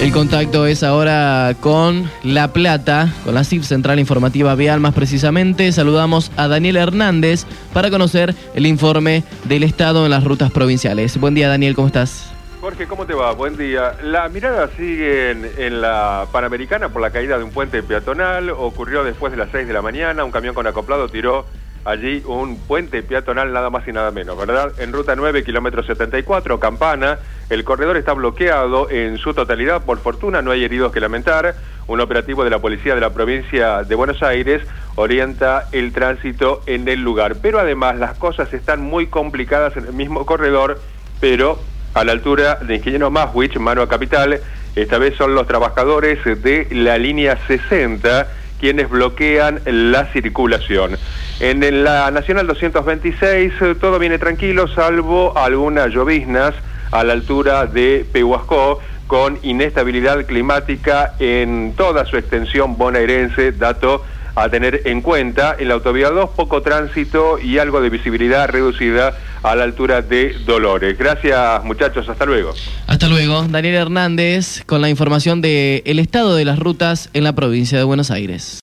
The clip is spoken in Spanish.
El contacto es ahora con La Plata, con la CIF Central Informativa Vial más precisamente. Saludamos a Daniel Hernández para conocer el informe del Estado en las rutas provinciales. Buen día Daniel, ¿cómo estás? Jorge, ¿cómo te va? Buen día. La mirada sigue en, la Panamericana por la caída de un puente peatonal. Ocurrió después de las 6 de la mañana. Un camión con acoplado tiró allí un puente peatonal nada más y nada menos, ¿verdad? En ruta 9, kilómetro 74, Campana, el corredor está bloqueado en su totalidad, por fortuna no hay heridos que lamentar, un operativo de la policía de la provincia de Buenos Aires orienta el tránsito en el lugar, pero además las cosas están muy complicadas en el mismo corredor, pero a la altura de Ingeniero Maswich, mano a capital, esta vez son los trabajadores de la línea 60 quienes bloquean la circulación. En la Nacional 226 eh, todo viene tranquilo, salvo algunas lloviznas a la altura de Pehuascó, con inestabilidad climática en toda su extensión bonaerense, dato a tener en cuenta. En la autovía 2, poco tránsito y algo de visibilidad reducida a la altura de Dolores. Gracias, muchachos. Hasta luego. Hasta luego. Daniel Hernández con la información del el estado de las rutas en la provincia de Buenos Aires.